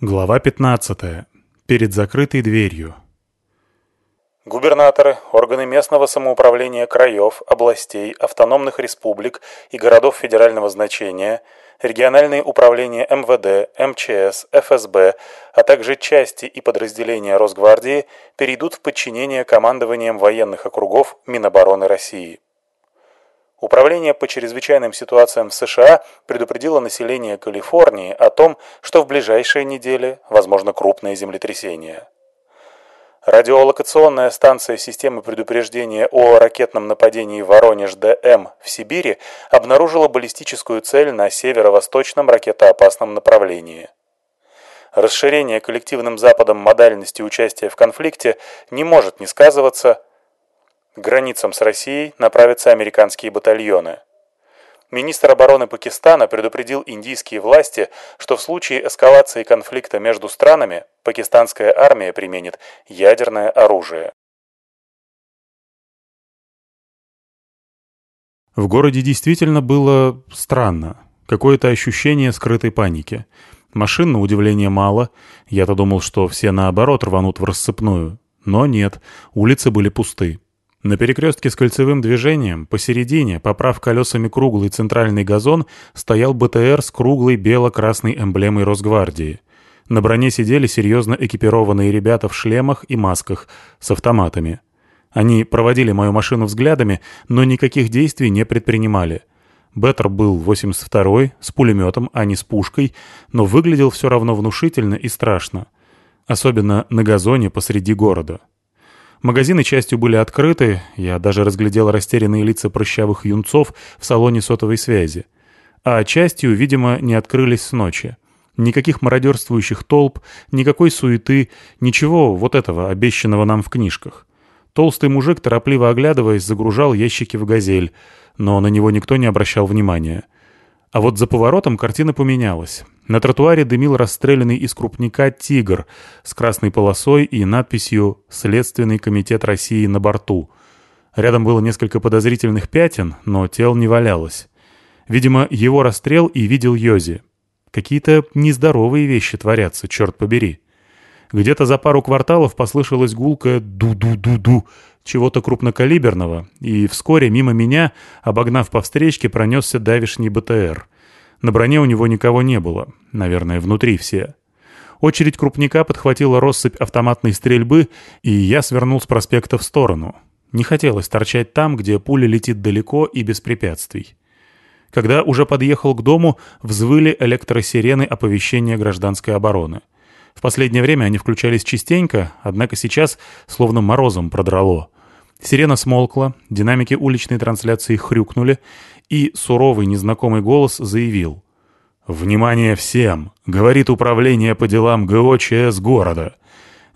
Глава 15. Перед закрытой дверью. Губернаторы, органы местного самоуправления краев, областей, автономных республик и городов федерального значения, региональные управления МВД, МЧС, ФСБ, а также части и подразделения Росгвардии перейдут в подчинение командованием военных округов Минобороны России. Управление по чрезвычайным ситуациям в США предупредило население Калифорнии о том, что в ближайшие недели возможно крупное землетрясение. Радиолокационная станция системы предупреждения о ракетном нападении Воронеж-ДМ в Сибири обнаружила баллистическую цель на северо-восточном ракетоопасном направлении. Расширение коллективным Западом модальности участия в конфликте не может не сказываться к границам с Россией направятся американские батальоны. Министр обороны Пакистана предупредил индийские власти, что в случае эскалации конфликта между странами пакистанская армия применит ядерное оружие. В городе действительно было странно. Какое-то ощущение скрытой паники. Машин, на удивление, мало. Я-то думал, что все наоборот рванут в рассыпную. Но нет, улицы были пусты. На перекрестке с кольцевым движением, посередине, поправ колесами круглый центральный газон, стоял БТР с круглой бело-красной эмблемой Росгвардии. На броне сидели серьезно экипированные ребята в шлемах и масках с автоматами. Они проводили мою машину взглядами, но никаких действий не предпринимали. Беттер был 82-й, с пулеметом, а не с пушкой, но выглядел все равно внушительно и страшно. Особенно на газоне посреди города. Магазины частью были открыты, я даже разглядел растерянные лица прыщавых юнцов в салоне сотовой связи. А частью, видимо, не открылись с ночи. Никаких мародерствующих толп, никакой суеты, ничего вот этого, обещанного нам в книжках. Толстый мужик, торопливо оглядываясь, загружал ящики в «Газель», но на него никто не обращал внимания. А вот за поворотом картина поменялась. На тротуаре дымил расстрелянный из крупника «Тигр» с красной полосой и надписью «Следственный комитет России на борту». Рядом было несколько подозрительных пятен, но тел не валялось. Видимо, его расстрел и видел Йози. Какие-то нездоровые вещи творятся, черт побери. Где-то за пару кварталов послышалось гулкое «ду-ду-ду-ду» чего-то крупнокалиберного, и вскоре мимо меня, обогнав по встречке, пронесся давишний БТР. На броне у него никого не было, наверное, внутри все. Очередь крупника подхватила россыпь автоматной стрельбы, и я свернул с проспекта в сторону. Не хотелось торчать там, где пуля летит далеко и без препятствий. Когда уже подъехал к дому, взвыли электросирены оповещения гражданской обороны. В последнее время они включались частенько, однако сейчас словно морозом продрало. Сирена смолкла, динамики уличной трансляции хрюкнули, и суровый незнакомый голос заявил. «Внимание всем! Говорит управление по делам ГОЧС города.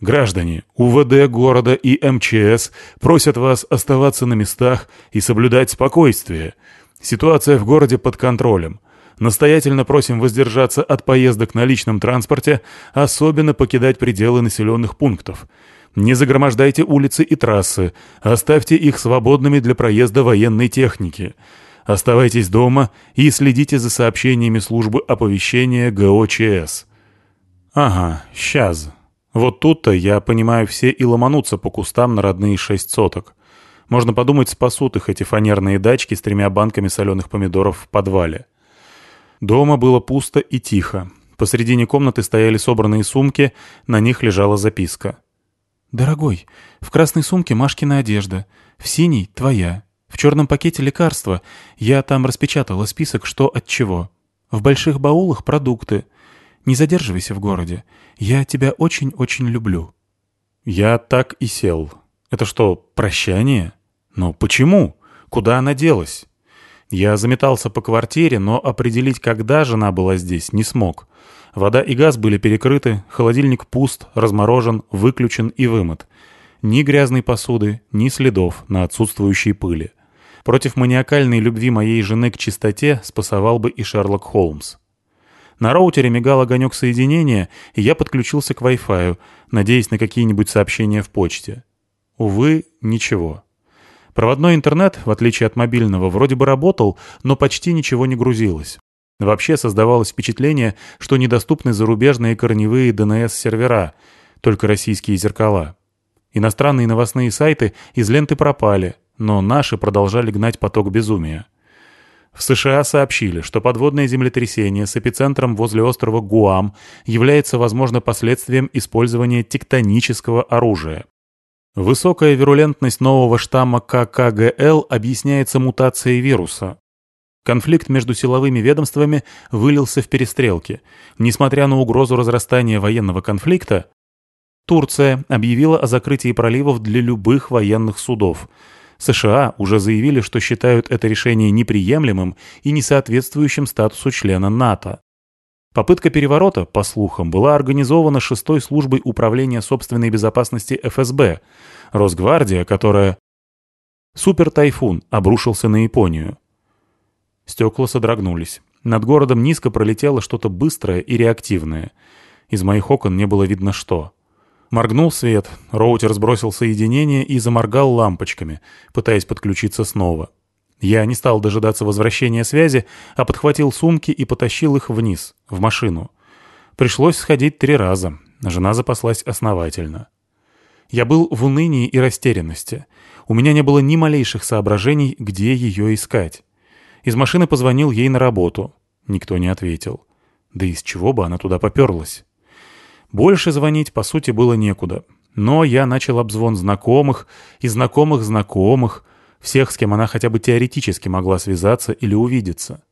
Граждане, УВД города и МЧС просят вас оставаться на местах и соблюдать спокойствие. Ситуация в городе под контролем. Настоятельно просим воздержаться от поездок на личном транспорте, особенно покидать пределы населенных пунктов. Не загромождайте улицы и трассы, оставьте их свободными для проезда военной техники. Оставайтесь дома и следите за сообщениями службы оповещения ГОЧС. Ага, сейчас. Вот тут-то, я понимаю, все и ломанутся по кустам на родные шесть соток. Можно подумать, спасут их эти фанерные дачки с тремя банками соленых помидоров в подвале. Дома было пусто и тихо. Посредине комнаты стояли собранные сумки, на них лежала записка. «Дорогой, в красной сумке Машкина одежда, в синей — твоя, в черном пакете лекарства. Я там распечатала список, что от чего. В больших баулах продукты. Не задерживайся в городе. Я тебя очень-очень люблю». Я так и сел. Это что, прощание? Но почему? Куда она делась? Я заметался по квартире, но определить, когда жена была здесь, не смог. Вода и газ были перекрыты, холодильник пуст, разморожен, выключен и вымыт. Ни грязной посуды, ни следов на отсутствующей пыли. Против маниакальной любви моей жены к чистоте спасовал бы и Шерлок Холмс. На роутере мигал огонек соединения, и я подключился к Wi-Fi, надеясь на какие-нибудь сообщения в почте. Увы, ничего. Проводной интернет, в отличие от мобильного, вроде бы работал, но почти ничего не грузилось. Вообще создавалось впечатление, что недоступны зарубежные корневые ДНС-сервера, только российские зеркала. Иностранные новостные сайты из ленты пропали, но наши продолжали гнать поток безумия. В США сообщили, что подводное землетрясение с эпицентром возле острова Гуам является, возможно, последствием использования тектонического оружия. Высокая вирулентность нового штамма ККГЛ объясняется мутацией вируса. Конфликт между силовыми ведомствами вылился в перестрелки. Несмотря на угрозу разрастания военного конфликта, Турция объявила о закрытии проливов для любых военных судов – США уже заявили, что считают это решение неприемлемым и не соответствующим статусу члена НАТО. Попытка переворота, по слухам, была организована шестой службой управления собственной безопасности ФСБ, Росгвардия, которая... Супер-тайфун обрушился на Японию. Стекла содрогнулись. Над городом низко пролетело что-то быстрое и реактивное. Из моих окон не было видно что. Моргнул свет, роутер сбросил соединение и заморгал лампочками, пытаясь подключиться снова. Я не стал дожидаться возвращения связи, а подхватил сумки и потащил их вниз, в машину. Пришлось сходить три раза. Жена запаслась основательно. Я был в унынии и растерянности. У меня не было ни малейших соображений, где ее искать. Из машины позвонил ей на работу. Никто не ответил. Да из чего бы она туда поперлась? Больше звонить, по сути, было некуда. Но я начал обзвон знакомых и знакомых знакомых, всех, с кем она хотя бы теоретически могла связаться или увидеться.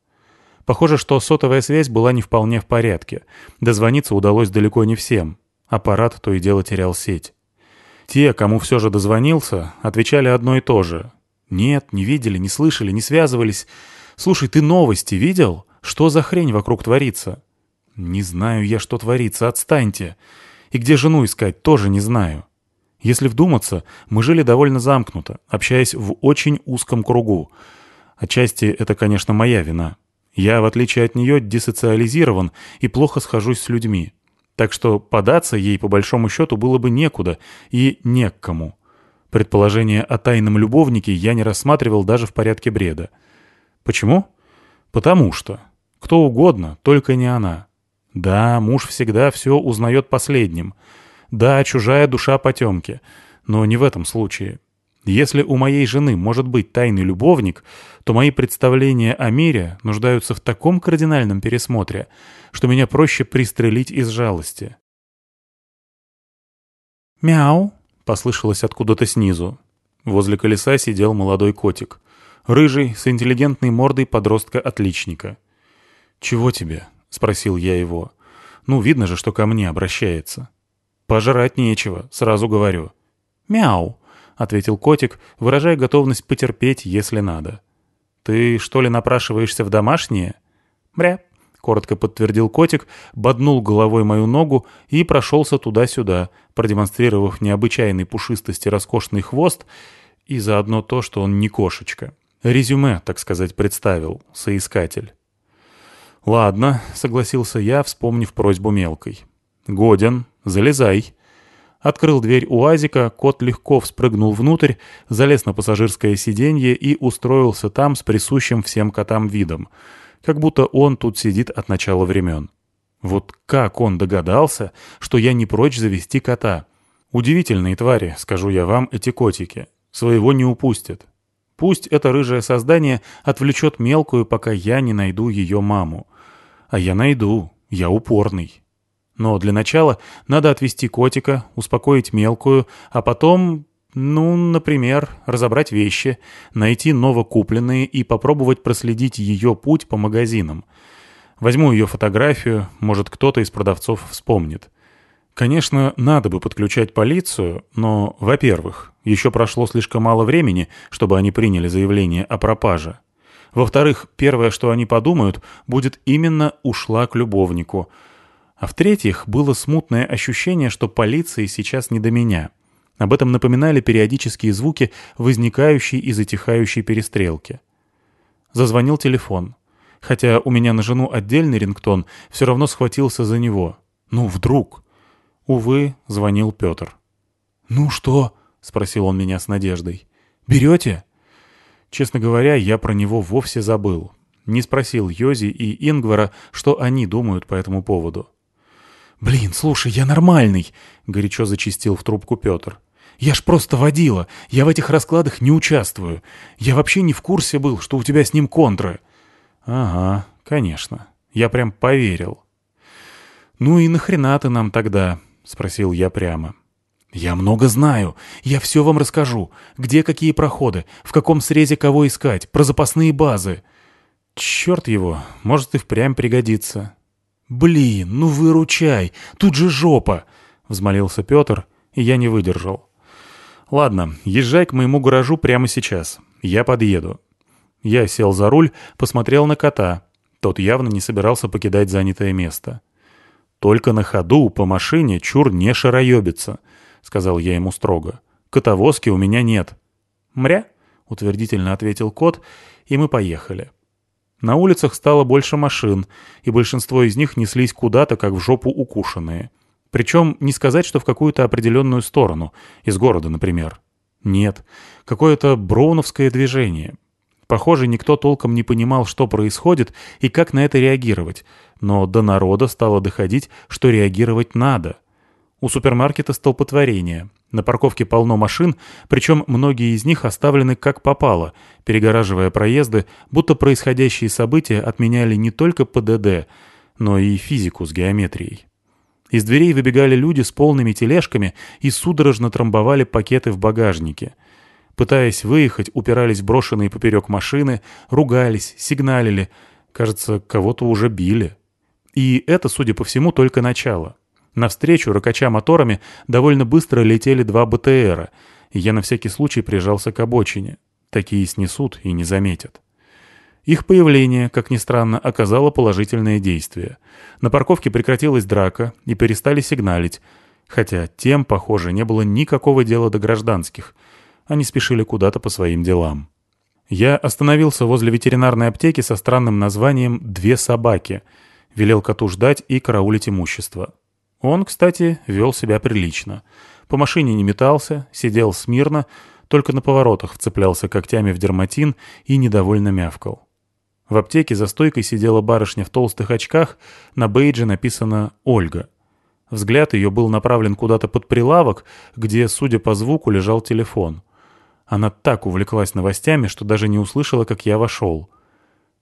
Похоже, что сотовая связь была не вполне в порядке. Дозвониться удалось далеко не всем. Аппарат то и дело терял сеть. Те, кому все же дозвонился, отвечали одно и то же. «Нет, не видели, не слышали, не связывались. Слушай, ты новости видел? Что за хрень вокруг творится?» «Не знаю я, что творится, отстаньте. И где жену искать, тоже не знаю. Если вдуматься, мы жили довольно замкнуто, общаясь в очень узком кругу. Отчасти это, конечно, моя вина. Я, в отличие от нее, десоциализирован и плохо схожусь с людьми. Так что податься ей, по большому счету, было бы некуда и не к кому. Предположение о тайном любовнике я не рассматривал даже в порядке бреда. Почему? Потому что. Кто угодно, только не она. Да, муж всегда все узнает последним. Да, чужая душа потемки. Но не в этом случае. Если у моей жены может быть тайный любовник, то мои представления о мире нуждаются в таком кардинальном пересмотре, что меня проще пристрелить из жалости. «Мяу!» — послышалось откуда-то снизу. Возле колеса сидел молодой котик. Рыжий, с интеллигентной мордой подростка-отличника. «Чего тебе?» — спросил я его. «Ну, видно же, что ко мне обращается». «Пожрать нечего, сразу говорю». «Мяу», — ответил котик, выражая готовность потерпеть, если надо. «Ты, что ли, напрашиваешься в домашнее?» «Бря», — коротко подтвердил котик, боднул головой мою ногу и прошелся туда-сюда, продемонстрировав необычайной пушистости роскошный хвост и заодно то, что он не кошечка. Резюме, так сказать, представил, соискатель. «Ладно», — согласился я, вспомнив просьбу мелкой. «Годен, залезай». Открыл дверь УАЗика, кот легко вспрыгнул внутрь, залез на пассажирское сиденье и устроился там с присущим всем котам видом, как будто он тут сидит от начала времен. Вот как он догадался, что я не прочь завести кота? Удивительные твари, скажу я вам, эти котики. Своего не упустят. Пусть это рыжее создание отвлечет мелкую, пока я не найду ее маму. А я найду, я упорный. Но для начала надо отвести котика, успокоить мелкую, а потом, ну, например, разобрать вещи, найти новокупленные и попробовать проследить ее путь по магазинам. Возьму ее фотографию, может, кто-то из продавцов вспомнит. Конечно, надо бы подключать полицию, но, во-первых, еще прошло слишком мало времени, чтобы они приняли заявление о пропаже. Во-вторых, первое, что они подумают, будет именно «ушла к любовнику». А в-третьих, было смутное ощущение, что полиции сейчас не до меня. Об этом напоминали периодические звуки, возникающие и затихающей перестрелки. Зазвонил телефон. Хотя у меня на жену отдельный рингтон, все равно схватился за него. Ну, вдруг? Увы, звонил Петр. «Ну что?» — спросил он меня с надеждой. «Берете?» Честно говоря, я про него вовсе забыл. не спросил Йози и Ингвара, что они думают по этому поводу. «Блин, слушай, я нормальный!» — горячо зачистил в трубку Петр. «Я ж просто водила. Я в этих раскладах не участвую. Я вообще не в курсе был, что у тебя с ним контры». «Ага, конечно. Я прям поверил». «Ну и нахрена ты нам тогда?» — спросил я прямо. «Я много знаю. Я все вам расскажу. Где какие проходы, в каком срезе кого искать, про запасные базы». «Черт его, может и впрямь пригодится». «Блин, ну выручай, тут же жопа!» — взмолился Петр, и я не выдержал. «Ладно, езжай к моему гаражу прямо сейчас. Я подъеду». Я сел за руль, посмотрел на кота. Тот явно не собирался покидать занятое место. «Только на ходу по машине чур не шароебится», — сказал я ему строго. «Котовозки у меня нет». «Мря?» — утвердительно ответил кот, и мы поехали. На улицах стало больше машин, и большинство из них неслись куда-то, как в жопу укушенные. Причем не сказать, что в какую-то определенную сторону, из города, например. Нет, какое-то броуновское движение. Похоже, никто толком не понимал, что происходит и как на это реагировать, но до народа стало доходить, что реагировать надо. У супермаркета столпотворение. На парковке полно машин, причем многие из них оставлены как попало, перегораживая проезды, будто происходящие события отменяли не только ПДД, но и физику с геометрией. Из дверей выбегали люди с полными тележками и судорожно трамбовали пакеты в багажнике. Пытаясь выехать, упирались брошенные поперек машины, ругались, сигналили. Кажется, кого-то уже били. И это, судя по всему, только начало. Навстречу, ракача моторами, довольно быстро летели два БТРа, я на всякий случай прижался к обочине. Такие снесут и не заметят. Их появление, как ни странно, оказало положительное действие. На парковке прекратилась драка и перестали сигналить, хотя тем, похоже, не было никакого дела до гражданских. Они спешили куда-то по своим делам. Я остановился возле ветеринарной аптеки со странным названием «Две собаки», велел коту ждать и караулить имущество. Он, кстати, вел себя прилично. По машине не метался, сидел смирно, только на поворотах вцеплялся когтями в дерматин и недовольно мявкал. В аптеке за стойкой сидела барышня в толстых очках, на бейдже написано «Ольга». Взгляд ее был направлен куда-то под прилавок, где, судя по звуку, лежал телефон. Она так увлеклась новостями, что даже не услышала, как я вошел.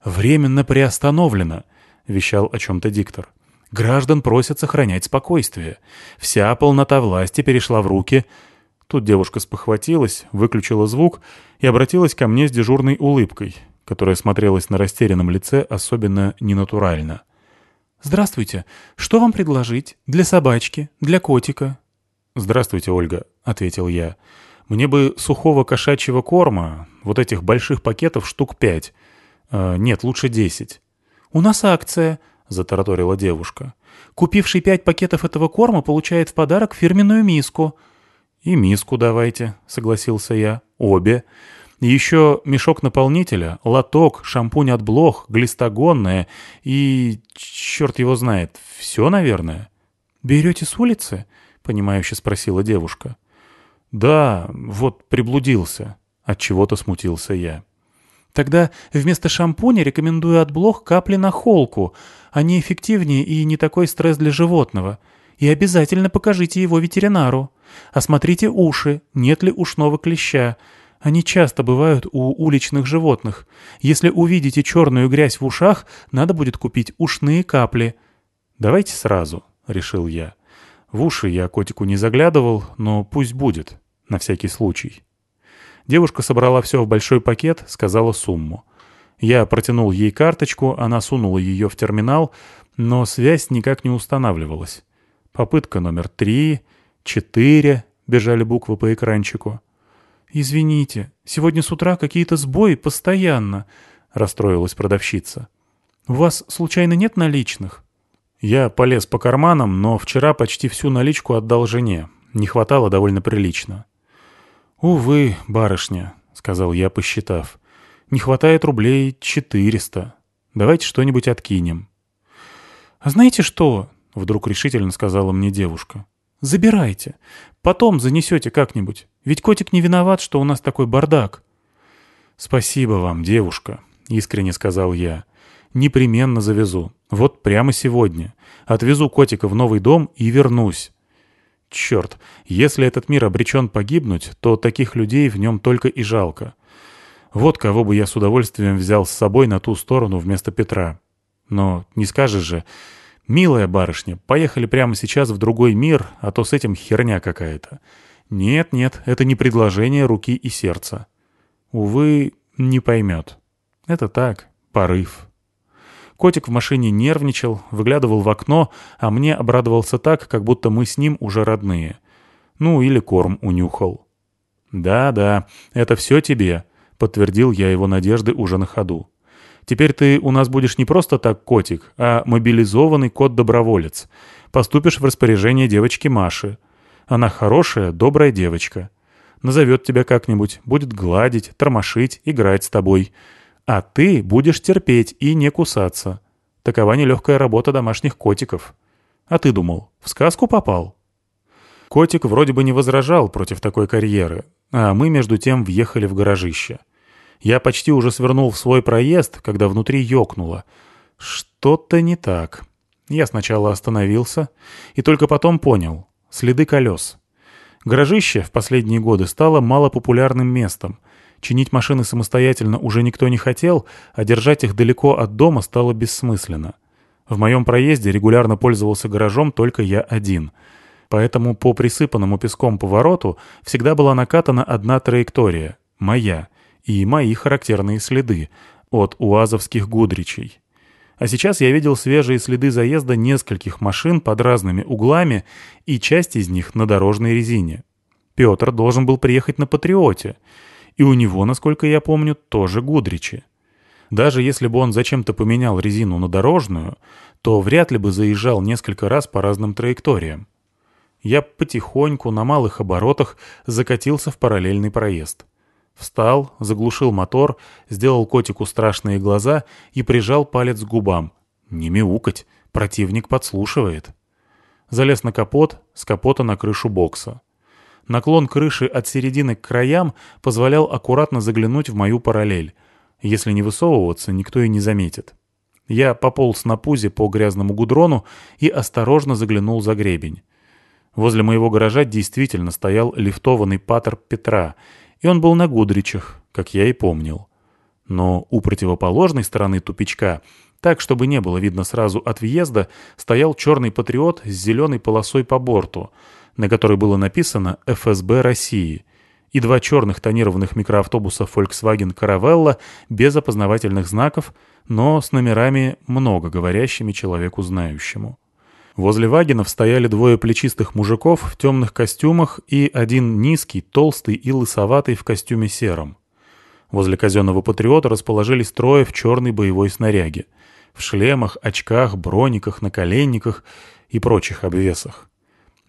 «Временно приостановлено», — вещал о чем-то диктор. Граждан просят сохранять спокойствие. Вся полнота власти перешла в руки... Тут девушка спохватилась, выключила звук и обратилась ко мне с дежурной улыбкой, которая смотрелась на растерянном лице особенно ненатурально. «Здравствуйте. Что вам предложить? Для собачки? Для котика?» «Здравствуйте, Ольга», — ответил я. «Мне бы сухого кошачьего корма, вот этих больших пакетов штук пять. Э, нет, лучше десять». «У нас акция», — затараторила девушка. «Купивший пять пакетов этого корма получает в подарок фирменную миску». «И миску давайте», — согласился я. «Обе. Еще мешок наполнителя, лоток, шампунь от блох, глистогонная и... черт его знает, все, наверное». «Берете с улицы?» — понимающе спросила девушка. «Да, вот приблудился». Отчего-то смутился я. Тогда вместо шампуня рекомендую от блох капли на холку. Они эффективнее и не такой стресс для животного. И обязательно покажите его ветеринару. Осмотрите уши, нет ли ушного клеща. Они часто бывают у уличных животных. Если увидите черную грязь в ушах, надо будет купить ушные капли. «Давайте сразу», — решил я. В уши я котику не заглядывал, но пусть будет, на всякий случай. Девушка собрала все в большой пакет, сказала сумму. Я протянул ей карточку, она сунула ее в терминал, но связь никак не устанавливалась. Попытка номер три, четыре, бежали буквы по экранчику. «Извините, сегодня с утра какие-то сбои постоянно», — расстроилась продавщица. «У вас, случайно, нет наличных?» Я полез по карманам, но вчера почти всю наличку отдал жене. Не хватало довольно прилично. «Увы, барышня», — сказал я, посчитав. «Не хватает рублей четыреста. Давайте что-нибудь откинем». «А знаете что?» — вдруг решительно сказала мне девушка. «Забирайте. Потом занесете как-нибудь. Ведь котик не виноват, что у нас такой бардак». «Спасибо вам, девушка», — искренне сказал я. Непременно завезу. Вот прямо сегодня. Отвезу котика в новый дом и вернусь. Черт, если этот мир обречен погибнуть, то таких людей в нем только и жалко. Вот кого бы я с удовольствием взял с собой на ту сторону вместо Петра. Но не скажешь же, милая барышня, поехали прямо сейчас в другой мир, а то с этим херня какая-то. Нет-нет, это не предложение руки и сердца. Увы, не поймет. Это так, порыв. Котик в машине нервничал, выглядывал в окно, а мне обрадовался так, как будто мы с ним уже родные. Ну, или корм унюхал. «Да-да, это все тебе», — подтвердил я его надежды уже на ходу. «Теперь ты у нас будешь не просто так котик, а мобилизованный кот-доброволец. Поступишь в распоряжение девочки Маши. Она хорошая, добрая девочка. Назовет тебя как-нибудь, будет гладить, тормошить, играть с тобой. А ты будешь терпеть и не кусаться. Такова нелегкая работа домашних котиков. А ты думал, в сказку попал? Котик вроде бы не возражал против такой карьеры, а мы между тем въехали в гаражище. Я почти уже свернул в свой проезд, когда внутри ёкнуло. Что-то не так. Я сначала остановился и только потом понял. Следы колес. Гаражище в последние годы стало малопопулярным местом, Чинить машины самостоятельно уже никто не хотел, а держать их далеко от дома стало бессмысленно. В моем проезде регулярно пользовался гаражом только я один. Поэтому по присыпанному песком повороту всегда была накатана одна траектория — моя, и мои характерные следы от уазовских гудричей. А сейчас я видел свежие следы заезда нескольких машин под разными углами и часть из них на дорожной резине. Петр должен был приехать на «Патриоте», и у него, насколько я помню, тоже Гудричи. Даже если бы он зачем-то поменял резину на дорожную, то вряд ли бы заезжал несколько раз по разным траекториям. Я потихоньку, на малых оборотах, закатился в параллельный проезд. Встал, заглушил мотор, сделал котику страшные глаза и прижал палец к губам. Не мяукать, противник подслушивает. Залез на капот, с капота на крышу бокса. Наклон крыши от середины к краям позволял аккуратно заглянуть в мою параллель. Если не высовываться, никто и не заметит. Я пополз на пузе по грязному гудрону и осторожно заглянул за гребень. Возле моего гаража действительно стоял лифтованный патер Петра, и он был на гудричах, как я и помнил. Но у противоположной стороны тупичка, так, чтобы не было видно сразу от въезда, стоял черный патриот с зеленой полосой по борту — на которой было написано «ФСБ России», и два черных тонированных микроавтобуса Volkswagen Caravella без опознавательных знаков, но с номерами, много говорящими человеку знающему. Возле вагенов стояли двое плечистых мужиков в темных костюмах и один низкий, толстый и лысоватый в костюме сером. Возле казенного патриота расположились трое в черной боевой снаряге, в шлемах, очках, брониках, наколенниках и прочих обвесах.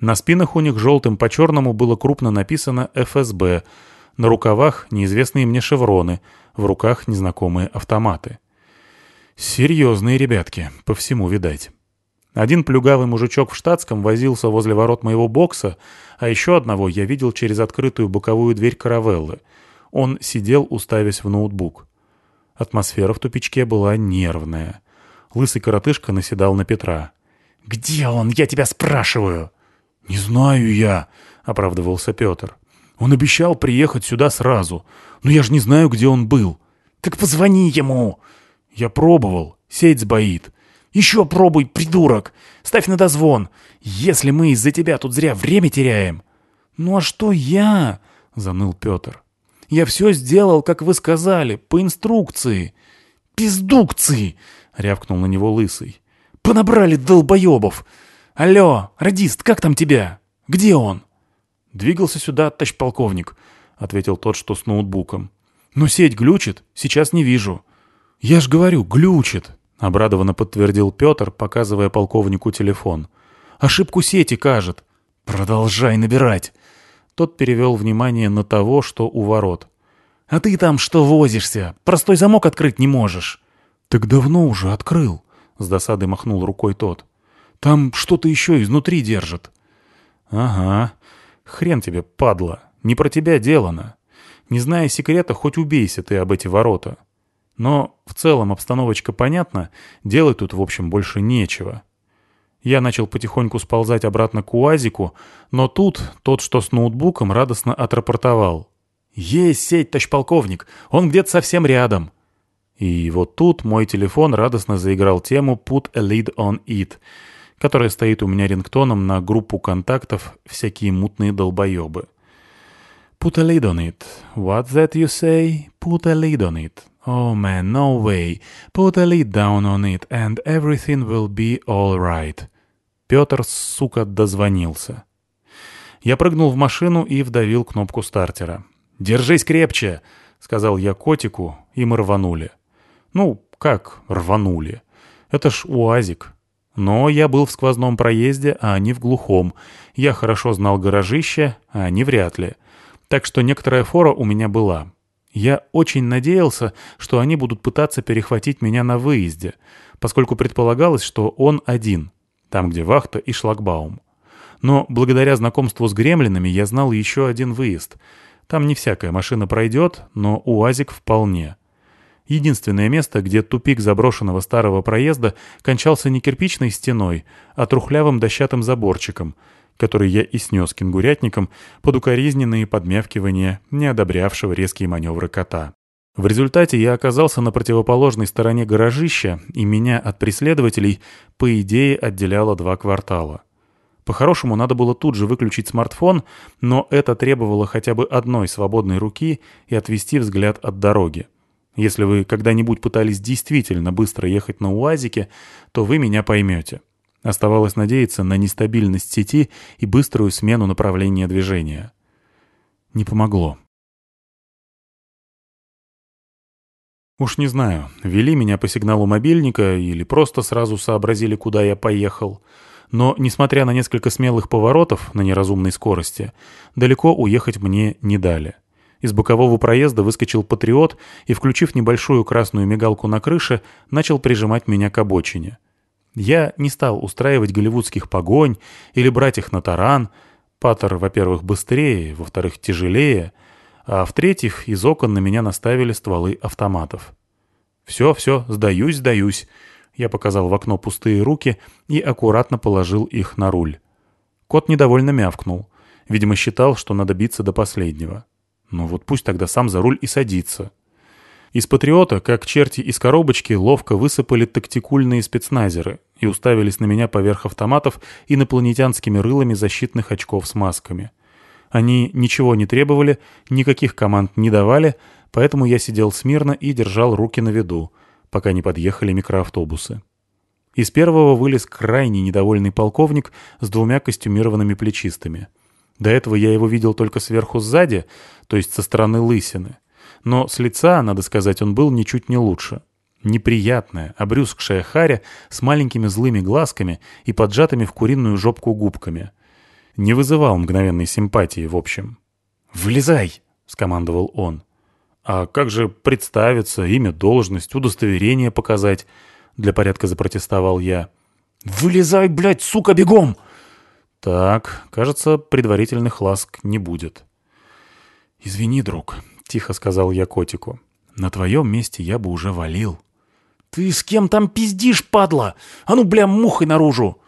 На спинах у них желтым по черному было крупно написано «ФСБ», на рукавах неизвестные мне шевроны, в руках незнакомые автоматы. Серьезные ребятки, по всему видать. Один плюгавый мужичок в штатском возился возле ворот моего бокса, а еще одного я видел через открытую боковую дверь каравеллы. Он сидел, уставясь в ноутбук. Атмосфера в тупичке была нервная. Лысый коротышка наседал на Петра. «Где он, я тебя спрашиваю?» «Не знаю я», — оправдывался Петр. «Он обещал приехать сюда сразу, но я же не знаю, где он был». «Так позвони ему!» «Я пробовал, сеть сбоит». «Еще пробуй, придурок! Ставь на дозвон, если мы из-за тебя тут зря время теряем». «Ну а что я?» — заныл Петр. «Я все сделал, как вы сказали, по инструкции». «Пиздукции!» — рявкнул на него Лысый. «Понабрали долбоебов! «Алло, радист, как там тебя? Где он?» «Двигался сюда, товарищ полковник», — ответил тот, что с ноутбуком. «Но сеть глючит, сейчас не вижу». «Я ж говорю, глючит», — обрадованно подтвердил Петр, показывая полковнику телефон. «Ошибку сети кажет». «Продолжай набирать». Тот перевел внимание на того, что у ворот. «А ты там что возишься? Простой замок открыть не можешь». «Так давно уже открыл», — с досадой махнул рукой тот. Там что-то еще изнутри держит». «Ага. Хрен тебе, падла. Не про тебя делано. Не зная секрета, хоть убейся ты об эти ворота. Но в целом обстановочка понятна, делать тут, в общем, больше нечего. Я начал потихоньку сползать обратно к УАЗику, но тут тот, что с ноутбуком, радостно отрапортовал. «Есть сеть, товарищ полковник! Он где-то совсем рядом!» И вот тут мой телефон радостно заиграл тему «Put a lead on it», которая стоит у меня рингтоном на группу контактов «Всякие мутные долбоебы». Put a lid on it. What's that you say? Put a lid on it. Oh man, no way. Put a lid down on it, and everything will be all right. Петр, сука, дозвонился. Я прыгнул в машину и вдавил кнопку стартера. «Держись крепче!» — сказал я котику, и мы рванули. Ну, как рванули? Это ж УАЗик. Но я был в сквозном проезде, а они в глухом. Я хорошо знал гаражище, а они вряд ли. — так что некоторая фора у меня была. Я очень надеялся, что они будут пытаться перехватить меня на выезде, поскольку предполагалось, что он один, там, где вахта и шлагбаум. Но благодаря знакомству с гремлинами я знал еще один выезд. Там не всякая машина пройдет, но УАЗик вполне. Единственное место, где тупик заброшенного старого проезда кончался не кирпичной стеной, а трухлявым дощатым заборчиком — который я и снес кенгурятником под укоризненные подмявкивания, не одобрявшего резкие маневры кота. В результате я оказался на противоположной стороне гаражища, и меня от преследователей, по идее, отделяло два квартала. По-хорошему, надо было тут же выключить смартфон, но это требовало хотя бы одной свободной руки и отвести взгляд от дороги. Если вы когда-нибудь пытались действительно быстро ехать на УАЗике, то вы меня поймете. Оставалось надеяться на нестабильность сети и быструю смену направления движения. Не помогло. Уж не знаю, вели меня по сигналу мобильника или просто сразу сообразили, куда я поехал. Но, несмотря на несколько смелых поворотов на неразумной скорости, далеко уехать мне не дали. Из бокового проезда выскочил патриот и, включив небольшую красную мигалку на крыше, начал прижимать меня к обочине. Я не стал устраивать голливудских погонь или брать их на таран. Паттер, во-первых, быстрее, во-вторых, тяжелее, а в-третьих, из окон на меня наставили стволы автоматов. «Все, все, сдаюсь, сдаюсь», — я показал в окно пустые руки и аккуратно положил их на руль. Кот недовольно мявкнул. Видимо, считал, что надо биться до последнего. Ну вот пусть тогда сам за руль и садится. Из «Патриота», как черти из коробочки, ловко высыпали тактикульные спецназеры и уставились на меня поверх автоматов инопланетянскими рылами защитных очков с масками. Они ничего не требовали, никаких команд не давали, поэтому я сидел смирно и держал руки на виду, пока не подъехали микроавтобусы. Из первого вылез крайне недовольный полковник с двумя костюмированными плечистыми. До этого я его видел только сверху сзади, то есть со стороны лысины — но с лица, надо сказать, он был ничуть не лучше. Неприятная, обрюзгшая харя с маленькими злыми глазками и поджатыми в куриную жопку губками. Не вызывал мгновенной симпатии, в общем. «Вылезай!» — скомандовал он. «А как же представиться, имя, должность, удостоверение показать?» Для порядка запротестовал я. «Вылезай, блядь, сука, бегом!» «Так, кажется, предварительных ласк не будет». «Извини, друг, тихо сказал я котику. «На твоем месте я бы уже валил». «Ты с кем там пиздишь, падла? А ну, бля, мухой наружу!»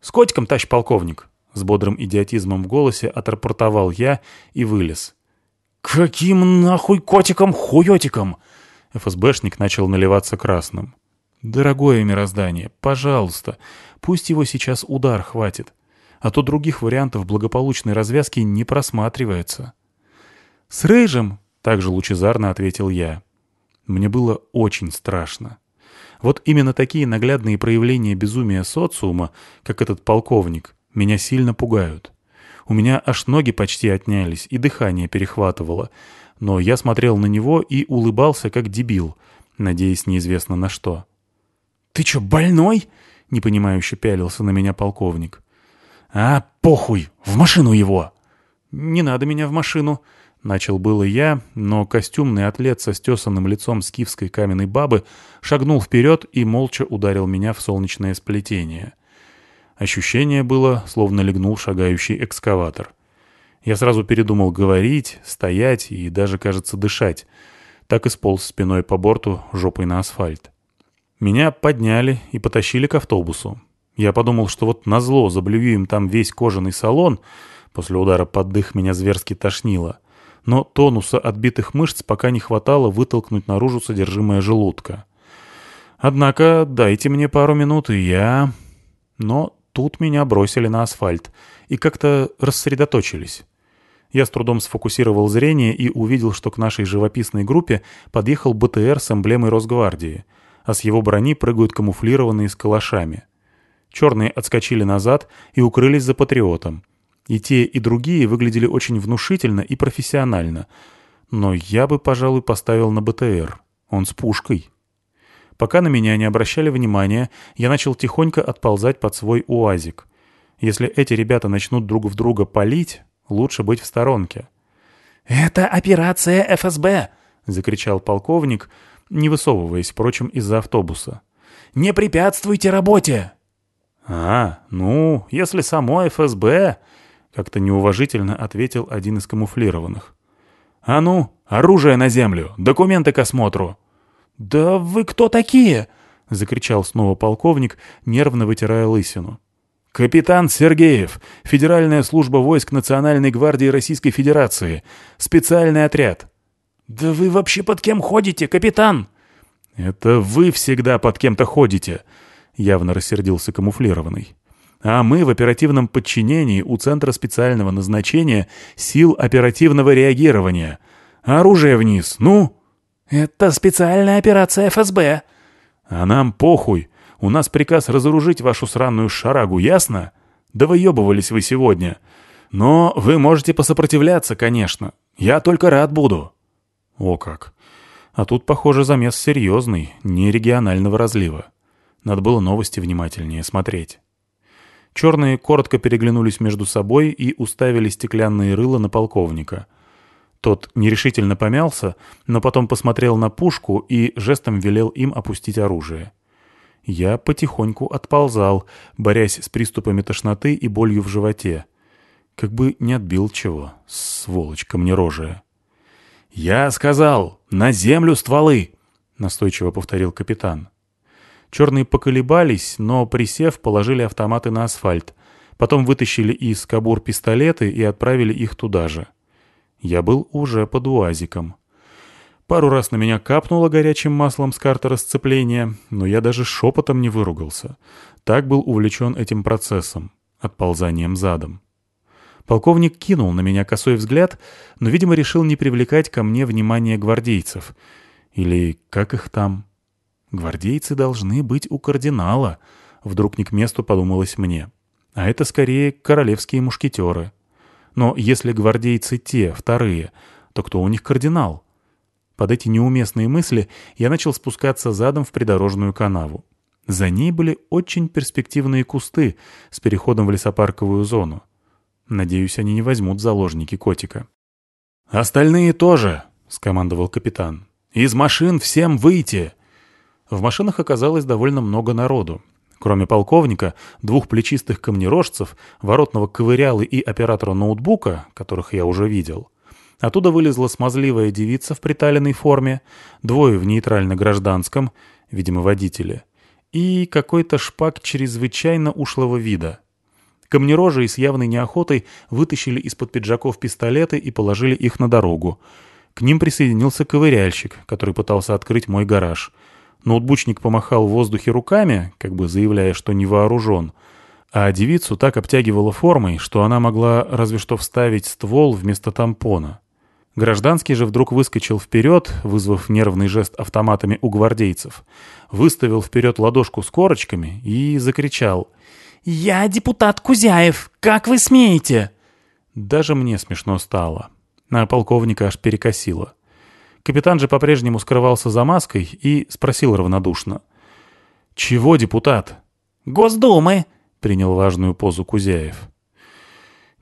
«С котиком, тащ полковник!» С бодрым идиотизмом в голосе отрапортовал я и вылез. «Каким нахуй котиком-хуетиком?» ФСБшник начал наливаться красным. «Дорогое мироздание, пожалуйста, пусть его сейчас удар хватит, а то других вариантов благополучной развязки не просматривается». «С рыжим!» Также лучезарно ответил я. Мне было очень страшно. Вот именно такие наглядные проявления безумия социума, как этот полковник, меня сильно пугают. У меня аж ноги почти отнялись, и дыхание перехватывало. Но я смотрел на него и улыбался, как дебил, надеясь неизвестно на что. «Ты чё, больной?» — непонимающе пялился на меня полковник. «А, похуй! В машину его!» «Не надо меня в машину!» Начал было я, но костюмный атлет со стесанным лицом скифской каменной бабы шагнул вперед и молча ударил меня в солнечное сплетение. Ощущение было, словно легнул шагающий экскаватор. Я сразу передумал говорить, стоять и даже, кажется, дышать. так и сполз спиной по борту, жопой на асфальт. Меня подняли и потащили к автобусу. Я подумал, что вот назло заблюю им там весь кожаный салон, после удара под дых меня зверски тошнило, но тонуса отбитых мышц пока не хватало вытолкнуть наружу содержимое желудка. Однако дайте мне пару минут, и я... Но тут меня бросили на асфальт и как-то рассредоточились. Я с трудом сфокусировал зрение и увидел, что к нашей живописной группе подъехал БТР с эмблемой Росгвардии, а с его брони прыгают камуфлированные с калашами. Черные отскочили назад и укрылись за патриотом. И те, и другие выглядели очень внушительно и профессионально. Но я бы, пожалуй, поставил на БТР. Он с пушкой. Пока на меня не обращали внимания, я начал тихонько отползать под свой уазик. Если эти ребята начнут друг в друга палить, лучше быть в сторонке. «Это операция ФСБ!» — закричал полковник, не высовываясь, впрочем, из-за автобуса. «Не препятствуйте работе!» «А, ну, если само ФСБ...» — как-то неуважительно ответил один из камуфлированных. «А ну, оружие на землю, документы к осмотру!» «Да вы кто такие?» — закричал снова полковник, нервно вытирая лысину. «Капитан Сергеев, Федеральная служба войск Национальной гвардии Российской Федерации, специальный отряд». «Да вы вообще под кем ходите, капитан?» «Это вы всегда под кем-то ходите», — явно рассердился камуфлированный. «А мы в оперативном подчинении у Центра специального назначения сил оперативного реагирования. Оружие вниз, ну!» «Это специальная операция ФСБ». «А нам похуй. У нас приказ разоружить вашу сраную шарагу, ясно? Да выебывались вы сегодня. Но вы можете посопротивляться, конечно. Я только рад буду». О как. А тут, похоже, замес серьезный, не регионального разлива. Надо было новости внимательнее смотреть. Черные коротко переглянулись между собой и уставили стеклянные рыла на полковника — тот нерешительно помялся, но потом посмотрел на пушку и жестом велел им опустить оружие. Я потихоньку отползал, борясь с приступами тошноты и болью в животе. Как бы не отбил чего, сволочка мне рожая. «Я сказал, на землю стволы!» — настойчиво повторил капитан. Черные поколебались, но, присев, положили автоматы на асфальт. Потом вытащили из кабур пистолеты и отправили их туда же. Я был уже под уазиком. Пару раз на меня капнуло горячим маслом с карты расцепления, но я даже шепотом не выругался. Так был увлечен этим процессом, отползанием задом. Полковник кинул на меня косой взгляд, но, видимо, решил не привлекать ко мне внимание гвардейцев. Или как их там? Гвардейцы должны быть у кардинала, вдруг не к месту подумалось мне. А это скорее королевские мушкетеры. Но если гвардейцы те, вторые, то кто у них кардинал? Под эти неуместные мысли я начал спускаться задом в придорожную канаву. За ней были очень перспективные кусты с переходом в лесопарковую зону. Надеюсь, они не возьмут заложники котика. «Остальные тоже», — скомандовал капитан. «Из машин всем выйти!» В машинах оказалось довольно много народу. Кроме полковника, двух плечистых камнерожцев, воротного ковырялы и оператора ноутбука, которых я уже видел, оттуда вылезла смазливая девица в приталенной форме, двое в нейтрально-гражданском, видимо, водители, и какой-то шпак чрезвычайно ушлого вида. Камнерожие с явной неохотой вытащили из-под пиджаков пистолеты и положили их на дорогу. К ним присоединился ковыряльщик, который пытался открыть мой гараж — Ноутбучник помахал в воздухе руками, как бы заявляя, что не вооружен, а девицу так обтягивала формой, что она могла разве что вставить ствол вместо тампона. Гражданский же вдруг выскочил вперед, вызвав нервный жест автоматами у гвардейцев, выставил вперед ладошку с корочками и закричал «Я депутат Кузяев! Как вы смеете?» Даже мне смешно стало, а полковника аж перекосило. Капитан же по-прежнему скрывался за маской и спросил равнодушно. «Чего, депутат?» «Госдумы», — принял важную позу Кузяев.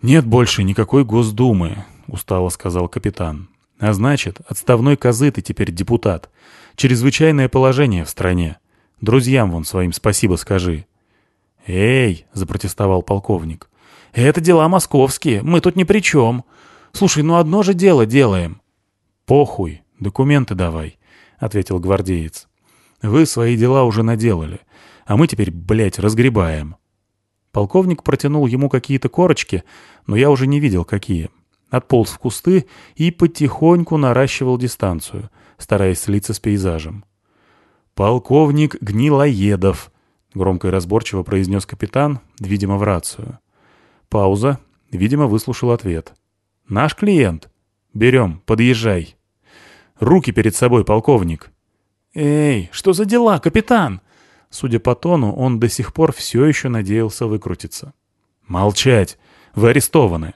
«Нет больше никакой Госдумы», — устало сказал капитан. «А значит, отставной козы ты теперь депутат. Чрезвычайное положение в стране. Друзьям вон своим спасибо скажи». «Эй!» — запротестовал полковник. «Это дела московские, мы тут ни при чем. Слушай, ну одно же дело делаем». «Похуй», «Документы давай», — ответил гвардеец. «Вы свои дела уже наделали, а мы теперь, блядь, разгребаем». Полковник протянул ему какие-то корочки, но я уже не видел, какие. Отполз в кусты и потихоньку наращивал дистанцию, стараясь слиться с пейзажем. «Полковник Гнилоедов», — громко и разборчиво произнес капитан, видимо, в рацию. Пауза. Видимо, выслушал ответ. «Наш клиент. Берем, подъезжай». «Руки перед собой, полковник». «Эй, что за дела, капитан?» Судя по тону, он до сих пор все еще надеялся выкрутиться. «Молчать! Вы арестованы!»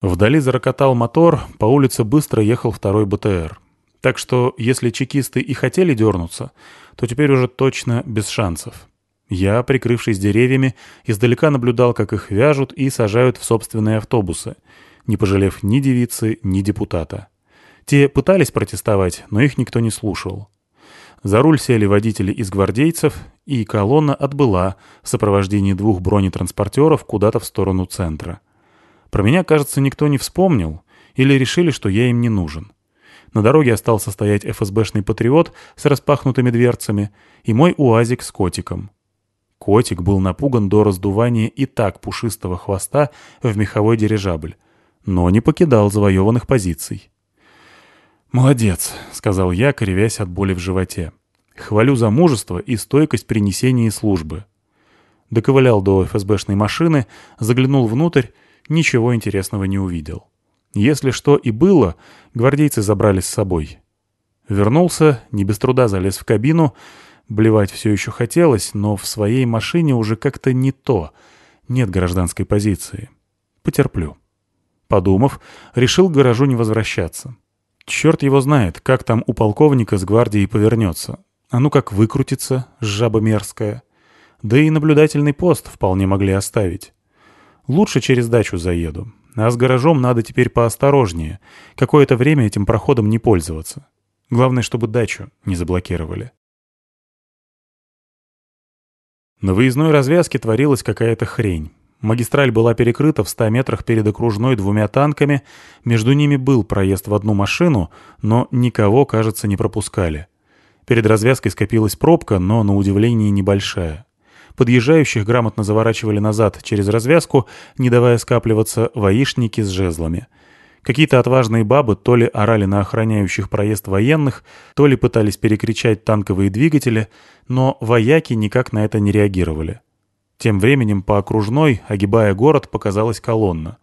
Вдали зарокотал мотор, по улице быстро ехал второй БТР. Так что, если чекисты и хотели дернуться, то теперь уже точно без шансов. Я, прикрывшись деревьями, издалека наблюдал, как их вяжут и сажают в собственные автобусы, не пожалев ни девицы, ни депутата. Те пытались протестовать, но их никто не слушал. За руль сели водители из гвардейцев, и колонна отбыла в сопровождении двух бронетранспортеров куда-то в сторону центра. Про меня, кажется, никто не вспомнил, или решили, что я им не нужен. На дороге остался стоять ФСБшный патриот с распахнутыми дверцами и мой УАЗик с котиком. Котик был напуган до раздувания и так пушистого хвоста в меховой дирижабль, но не покидал завоеванных позиций. «Молодец», — сказал я, кривясь от боли в животе. «Хвалю за мужество и стойкость при несении службы». Доковылял до ФСБшной машины, заглянул внутрь, ничего интересного не увидел. Если что и было, гвардейцы забрали с собой. Вернулся, не без труда залез в кабину. Блевать все еще хотелось, но в своей машине уже как-то не то. Нет гражданской позиции. Потерплю. Подумав, решил к гаражу не возвращаться. Черт его знает, как там у полковника с гвардией повернется. А ну как выкрутится, жаба мерзкая. Да и наблюдательный пост вполне могли оставить. Лучше через дачу заеду. А с гаражом надо теперь поосторожнее. Какое-то время этим проходом не пользоваться. Главное, чтобы дачу не заблокировали. На выездной развязке творилась какая-то хрень. Магистраль была перекрыта в 100 метрах перед окружной двумя танками, между ними был проезд в одну машину, но никого, кажется, не пропускали. Перед развязкой скопилась пробка, но, на удивление, небольшая. Подъезжающих грамотно заворачивали назад через развязку, не давая скапливаться воишники с жезлами. Какие-то отважные бабы то ли орали на охраняющих проезд военных, то ли пытались перекричать танковые двигатели, но вояки никак на это не реагировали. Тем временем по окружной, огибая город, показалась колонна.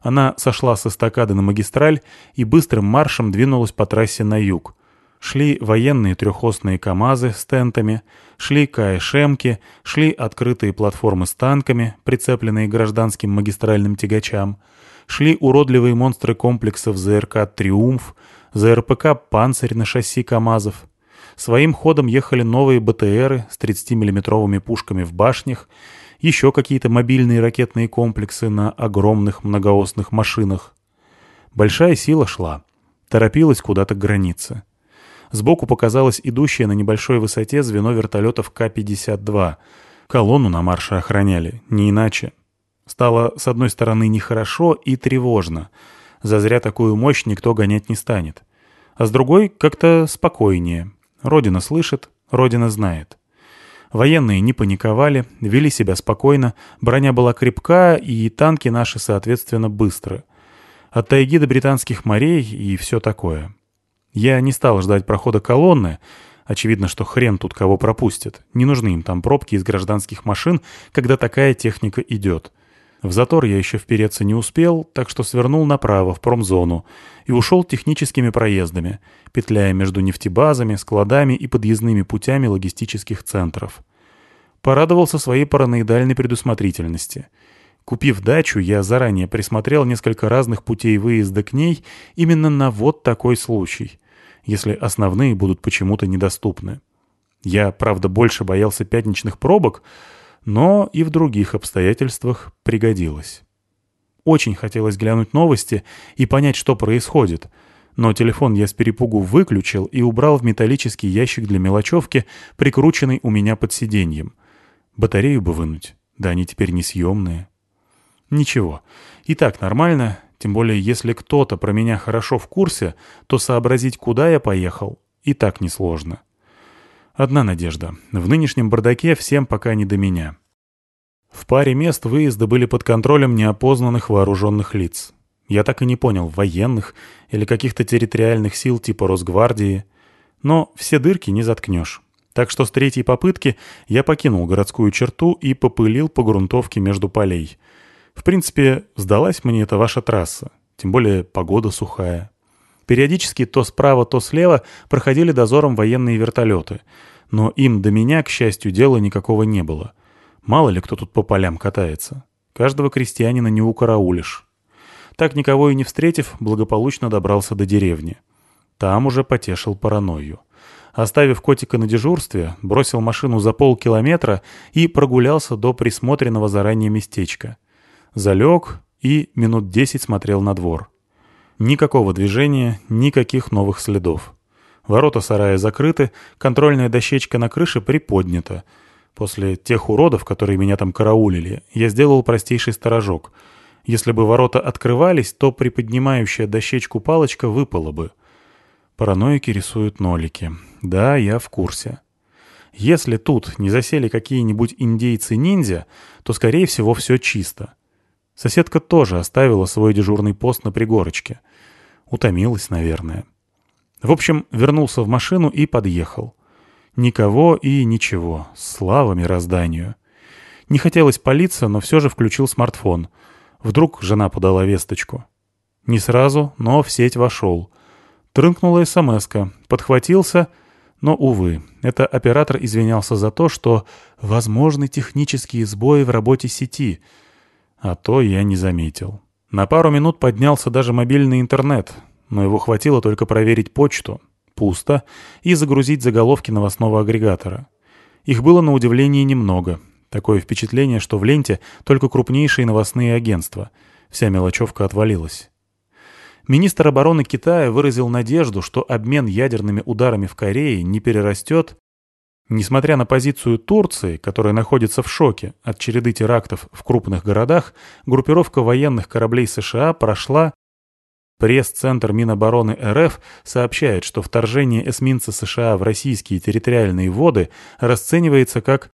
Она сошла с эстакады на магистраль и быстрым маршем двинулась по трассе на юг. Шли военные трехосные КАМАЗы с тентами, шли КСМки, шли открытые платформы с танками, прицепленные к гражданским магистральным тягачам, шли уродливые монстры комплексов ЗРК «Триумф», ЗРПК «Панцирь» на шасси КАМАЗов, Своим ходом ехали новые БТРы с 30-миллиметровыми пушками в башнях, еще какие-то мобильные ракетные комплексы на огромных многоосных машинах. Большая сила шла, торопилась куда-то к границе. Сбоку показалось идущее на небольшой высоте звено вертолетов К-52. Колонну на марше охраняли, не иначе. Стало, с одной стороны, нехорошо и тревожно. Зазря такую мощь никто гонять не станет. А с другой, как-то спокойнее. Родина слышит, Родина знает. Военные не паниковали, вели себя спокойно, броня была крепка, и танки наши, соответственно, быстры. От тайги до британских морей и все такое. Я не стал ждать прохода колонны. Очевидно, что хрен тут кого пропустит. Не нужны им там пробки из гражданских машин, когда такая техника идет. В затор я еще впереться не успел, так что свернул направо, в промзону, и ушел техническими проездами, петляя между нефтебазами, складами и подъездными путями логистических центров. Порадовался своей параноидальной предусмотрительности. Купив дачу, я заранее присмотрел несколько разных путей выезда к ней именно на вот такой случай, если основные будут почему-то недоступны. Я, правда, больше боялся пятничных пробок, но и в других обстоятельствах пригодилось. Очень хотелось глянуть новости и понять, что происходит, но телефон я с перепугу выключил и убрал в металлический ящик для мелочевки, прикрученный у меня под сиденьем. Батарею бы вынуть, да они теперь несъемные. Ничего, и так нормально, Тем более, если кто-то про меня хорошо в курсе, то сообразить, куда я поехал, и так несложно. Одна надежда. В нынешнем бардаке всем пока не до меня. В паре мест выезда были под контролем неопознанных вооруженных лиц. Я так и не понял, военных или каких-то территориальных сил типа Росгвардии. Но все дырки не заткнешь. Так что с третьей попытки я покинул городскую черту и попылил по грунтовке между полей — в принципе, сдалась мне эта ваша трасса, тем более погода сухая. Периодически то справа, то слева проходили дозором военные вертолеты, но им до меня, к счастью, дела никакого не было. Мало ли кто тут по полям катается. Каждого крестьянина не укараулишь. Так никого и не встретив, благополучно добрался до деревни. Там уже потешил паранойю. Оставив котика на дежурстве, бросил машину за полкилометра и прогулялся до присмотренного заранее местечка — залег и минут десять смотрел на двор. Никакого движения, никаких новых следов. Ворота сарая закрыты, контрольная дощечка на крыше приподнята. После тех уродов, которые меня там караулили, я сделал простейший сторожок. Если бы ворота открывались, то приподнимающая дощечку палочка выпала бы. Параноики рисуют нолики. Да, я в курсе. Если тут не засели какие-нибудь индейцы-ниндзя, то, скорее всего, все чисто. Соседка тоже оставила свой дежурный пост на пригорочке. Утомилась, наверное. В общем, вернулся в машину и подъехал. Никого и ничего. Слава мирозданию. Не хотелось палиться, но все же включил смартфон. Вдруг жена подала весточку. Не сразу, но в сеть вошел. Трынкнула смс -ка. Подхватился, но, увы, это оператор извинялся за то, что возможны технические сбои в работе сети — а то я не заметил. На пару минут поднялся даже мобильный интернет, но его хватило только проверить почту. Пусто. И загрузить заголовки новостного агрегатора. Их было на удивление немного. Такое впечатление, что в ленте только крупнейшие новостные агентства. Вся мелочевка отвалилась. Министр обороны Китая выразил надежду, что обмен ядерными ударами в Корее не перерастет Несмотря на позицию Турции, которая находится в шоке от череды терактов в крупных городах, группировка военных кораблей США прошла... Пресс-центр Минобороны РФ сообщает, что вторжение эсминца США в российские территориальные воды расценивается как...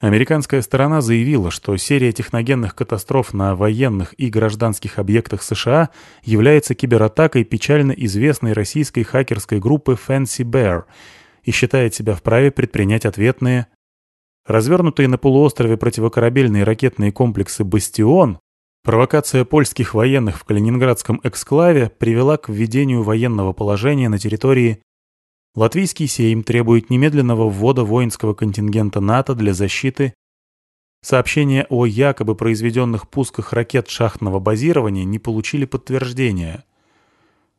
Американская сторона заявила, что серия техногенных катастроф на военных и гражданских объектах США является кибератакой печально известной российской хакерской группы Fancy Bear — и считает себя вправе предпринять ответные. Развернутые на полуострове противокорабельные ракетные комплексы «Бастион» Провокация польских военных в Калининградском эксклаве привела к введению военного положения на территории Латвийский сейм требует немедленного ввода воинского контингента НАТО для защиты. Сообщения о якобы произведенных пусках ракет шахтного базирования не получили подтверждения.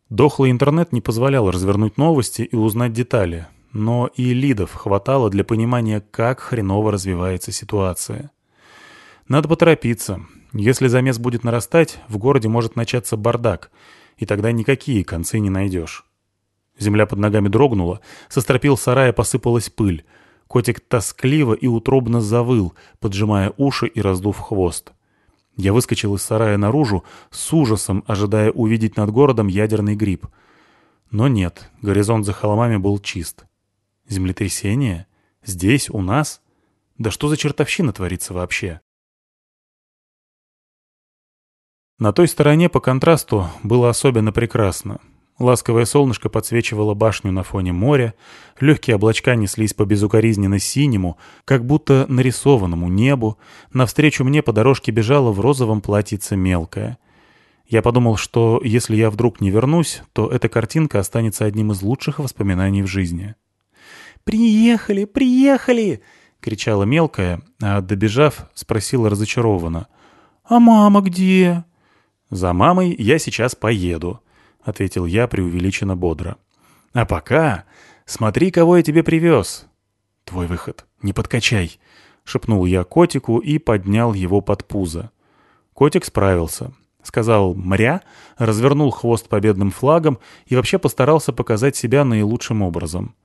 Дохлый интернет не позволял развернуть новости и узнать детали но и лидов хватало для понимания, как хреново развивается ситуация. Надо поторопиться. Если замес будет нарастать, в городе может начаться бардак, и тогда никакие концы не найдешь. Земля под ногами дрогнула, со стропил сарая посыпалась пыль. Котик тоскливо и утробно завыл, поджимая уши и раздув хвост. Я выскочил из сарая наружу, с ужасом ожидая увидеть над городом ядерный гриб. Но нет, горизонт за холмами был чист. Землетрясение? Здесь, у нас? Да что за чертовщина творится вообще? На той стороне по контрасту было особенно прекрасно. Ласковое солнышко подсвечивало башню на фоне моря, легкие облачка неслись по безукоризненно синему, как будто нарисованному небу, навстречу мне по дорожке бежала в розовом платьице мелкая. Я подумал, что если я вдруг не вернусь, то эта картинка останется одним из лучших воспоминаний в жизни. «Приехали, приехали!» — кричала мелкая, а, добежав, спросила разочарованно. «А мама где?» «За мамой я сейчас поеду», — ответил я преувеличенно бодро. «А пока смотри, кого я тебе привез». «Твой выход, не подкачай», — шепнул я котику и поднял его под пузо. Котик справился. Сказал «мря», развернул хвост победным флагом и вообще постарался показать себя наилучшим образом.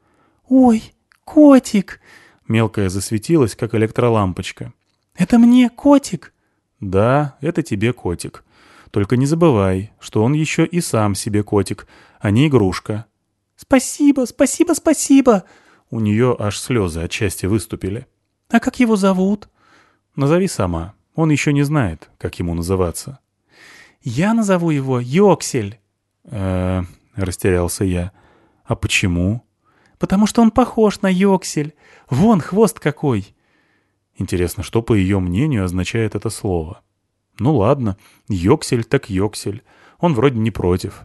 «Ой, котик!» Мелкая засветилась, как электролампочка. «Это мне котик?» «Да, это тебе котик. Только не забывай, что он еще и сам себе котик, а не игрушка». «Спасибо, спасибо, спасибо!» У нее аж слезы от счастья выступили. «А как его зовут?» «Назови сама. Он еще не знает, как ему называться». «Я назову его Йоксель». «Э-э...» растерялся я. «А почему?» «Потому что он похож на Йоксель. Вон хвост какой!» Интересно, что, по ее мнению, означает это слово? Ну ладно, Йоксель так Йоксель. Он вроде не против.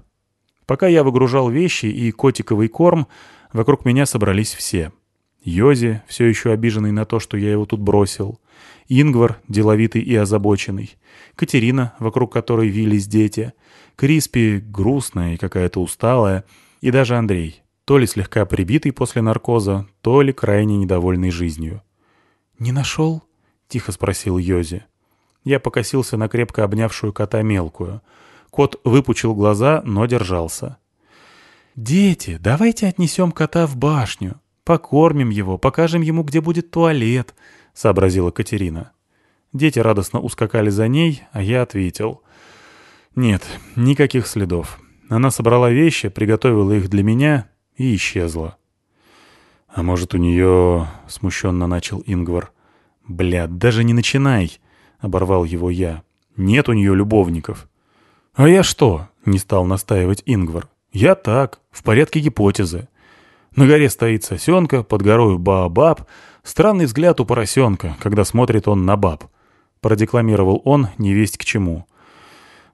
Пока я выгружал вещи и котиковый корм, вокруг меня собрались все. Йози, все еще обиженный на то, что я его тут бросил. Ингвар, деловитый и озабоченный. Катерина, вокруг которой вились дети. Криспи, грустная и какая-то усталая. И даже Андрей, то ли слегка прибитый после наркоза, то ли крайне недовольный жизнью. «Не нашел?» — тихо спросил Йози. Я покосился на крепко обнявшую кота мелкую. Кот выпучил глаза, но держался. «Дети, давайте отнесем кота в башню. Покормим его, покажем ему, где будет туалет», — сообразила Катерина. Дети радостно ускакали за ней, а я ответил. «Нет, никаких следов. Она собрала вещи, приготовила их для меня и исчезла». «А может, у нее...» — смущенно начал Ингвар. «Бля, даже не начинай!» — оборвал его я. «Нет у нее любовников». «А я что?» — не стал настаивать Ингвар. «Я так, в порядке гипотезы. На горе стоит сосенка, под горою Баобаб. Странный взгляд у поросенка, когда смотрит он на баб». Продекламировал он, не весть к чему.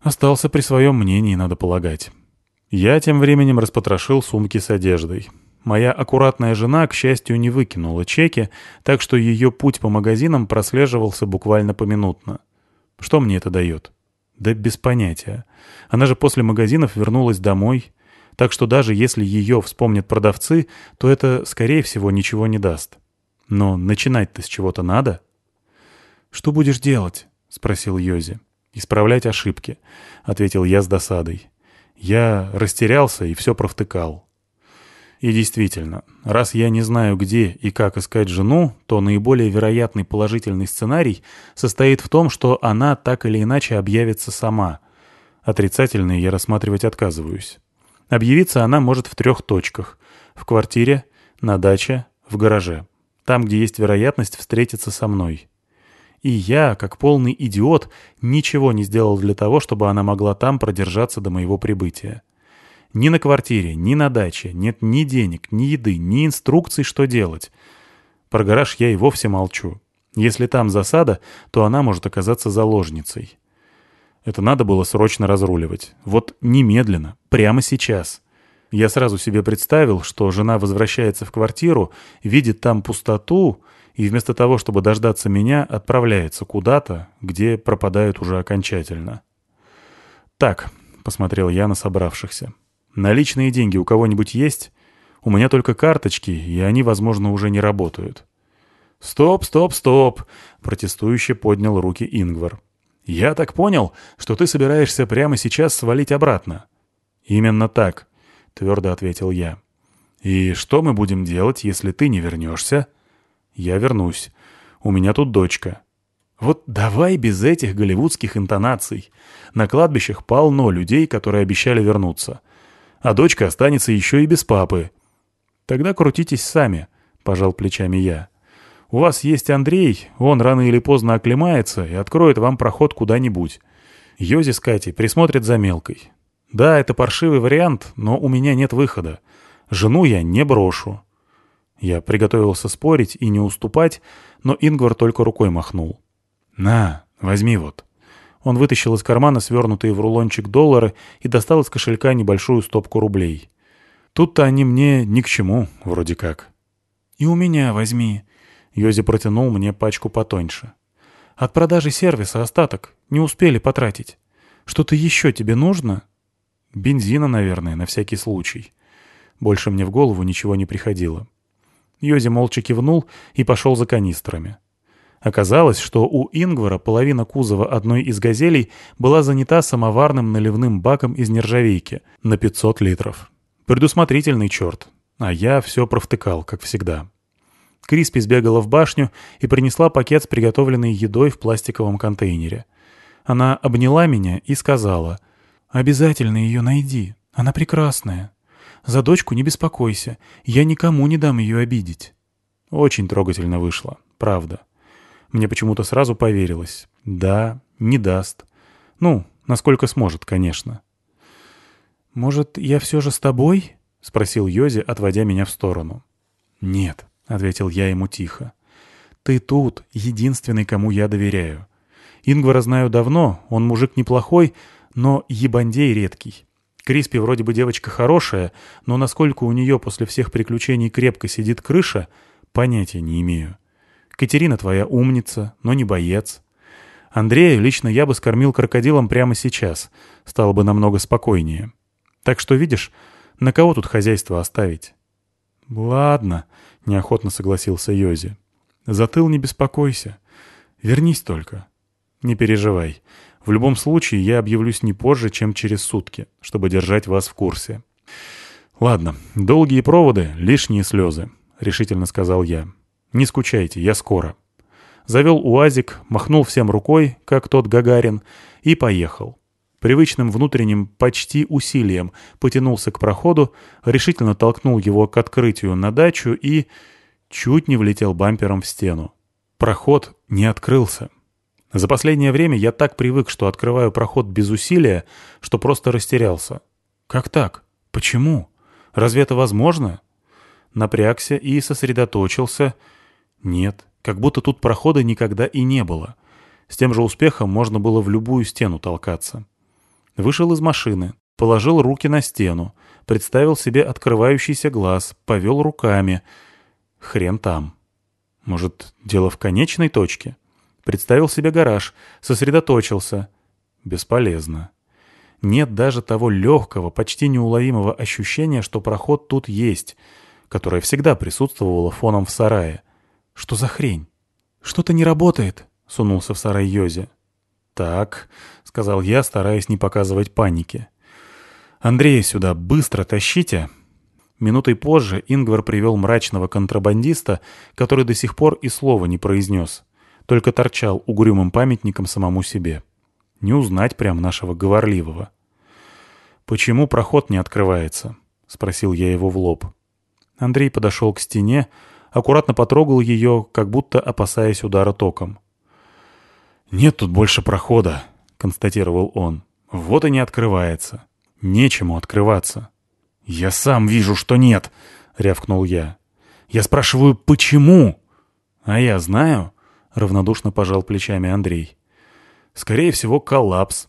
Остался при своем мнении, надо полагать. Я тем временем распотрошил сумки с одеждой. Моя аккуратная жена, к счастью, не выкинула чеки, так что ее путь по магазинам прослеживался буквально поминутно. Что мне это дает? Да без понятия. Она же после магазинов вернулась домой, так что даже если ее вспомнят продавцы, то это, скорее всего, ничего не даст. Но начинать-то с чего-то надо. «Что будешь делать?» — спросил Йози. «Исправлять ошибки», — ответил я с досадой. Я растерялся и все провтыкал. И действительно, раз я не знаю, где и как искать жену, то наиболее вероятный положительный сценарий состоит в том, что она так или иначе объявится сама. Отрицательный я рассматривать отказываюсь. Объявиться она может в трех точках. В квартире, на даче, в гараже. Там, где есть вероятность встретиться со мной. И я, как полный идиот, ничего не сделал для того, чтобы она могла там продержаться до моего прибытия. Ни на квартире, ни на даче нет ни денег, ни еды, ни инструкций, что делать. Про гараж я и вовсе молчу. Если там засада, то она может оказаться заложницей. Это надо было срочно разруливать. Вот немедленно, прямо сейчас. Я сразу себе представил, что жена возвращается в квартиру, видит там пустоту и вместо того, чтобы дождаться меня, отправляется куда-то, где пропадает уже окончательно. «Так», — посмотрел я на собравшихся, Наличные деньги у кого-нибудь есть? У меня только карточки, и они, возможно, уже не работают». «Стоп, стоп, стоп!» — протестующе поднял руки Ингвар. «Я так понял, что ты собираешься прямо сейчас свалить обратно». «Именно так», — твердо ответил я. «И что мы будем делать, если ты не вернешься?» «Я вернусь. У меня тут дочка». «Вот давай без этих голливудских интонаций. На кладбищах полно людей, которые обещали вернуться а дочка останется еще и без папы. Тогда крутитесь сами, — пожал плечами я. У вас есть Андрей, он рано или поздно оклемается и откроет вам проход куда-нибудь. Йози с Катей присмотрят за мелкой. Да, это паршивый вариант, но у меня нет выхода. Жену я не брошу. Я приготовился спорить и не уступать, но Ингвар только рукой махнул. «На, возьми вот». Он вытащил из кармана свернутые в рулончик доллары и достал из кошелька небольшую стопку рублей. Тут-то они мне ни к чему, вроде как. «И у меня возьми». Йози протянул мне пачку потоньше. «От продажи сервиса остаток. Не успели потратить. Что-то еще тебе нужно?» «Бензина, наверное, на всякий случай». Больше мне в голову ничего не приходило. Йози молча кивнул и пошел за канистрами. Оказалось, что у Ингвара половина кузова одной из «Газелей» была занята самоварным наливным баком из нержавейки на 500 литров. Предусмотрительный черт. А я все провтыкал, как всегда. Криспи сбегала в башню и принесла пакет с приготовленной едой в пластиковом контейнере. Она обняла меня и сказала, «Обязательно ее найди, она прекрасная. За дочку не беспокойся, я никому не дам ее обидеть». Очень трогательно вышло, правда. Мне почему-то сразу поверилось. Да, не даст. Ну, насколько сможет, конечно. «Может, я все же с тобой?» — спросил Йози, отводя меня в сторону. «Нет», — ответил я ему тихо. «Ты тут, единственный, кому я доверяю. Ингвара знаю давно, он мужик неплохой, но ебандей редкий. Криспи вроде бы девочка хорошая, но насколько у нее после всех приключений крепко сидит крыша, понятия не имею. Катерина твоя умница, но не боец. Андрея лично я бы скормил крокодилом прямо сейчас, стало бы намного спокойнее. Так что, видишь, на кого тут хозяйство оставить?» «Ладно», — неохотно согласился Йози. «За тыл не беспокойся. Вернись только. Не переживай. В любом случае я объявлюсь не позже, чем через сутки, чтобы держать вас в курсе». «Ладно, долгие проводы — лишние слезы», — решительно сказал я. «Не скучайте, я скоро». Завел УАЗик, махнул всем рукой, как тот Гагарин, и поехал. Привычным внутренним почти усилием потянулся к проходу, решительно толкнул его к открытию на дачу и... чуть не влетел бампером в стену. Проход не открылся. За последнее время я так привык, что открываю проход без усилия, что просто растерялся. Как так? Почему? Разве это возможно? Напрягся и сосредоточился. Нет, как будто тут прохода никогда и не было. С тем же успехом можно было в любую стену толкаться. Вышел из машины, положил руки на стену, представил себе открывающийся глаз, повел руками. Хрен там. Может, дело в конечной точке? Представил себе гараж, сосредоточился. Бесполезно. Нет даже того легкого, почти неуловимого ощущения, что проход тут есть, которое всегда присутствовало фоном в сарае. Что за хрень? «Что-то не работает», — сунулся в сарай Йози. «Так», — сказал я, стараясь не показывать паники. «Андрея сюда быстро тащите». Минутой позже Ингвар привел мрачного контрабандиста, который до сих пор и слова не произнес, только торчал угрюмым памятником самому себе. Не узнать прям нашего говорливого. «Почему проход не открывается?» — спросил я его в лоб. Андрей подошел к стене, аккуратно потрогал ее, как будто опасаясь удара током. «Нет тут больше прохода», — констатировал он. «Вот и не открывается. Нечему открываться». «Я сам вижу, что нет», — рявкнул я. «Я спрашиваю, почему?» «А я знаю», — равнодушно пожал плечами Андрей. «Скорее всего, коллапс.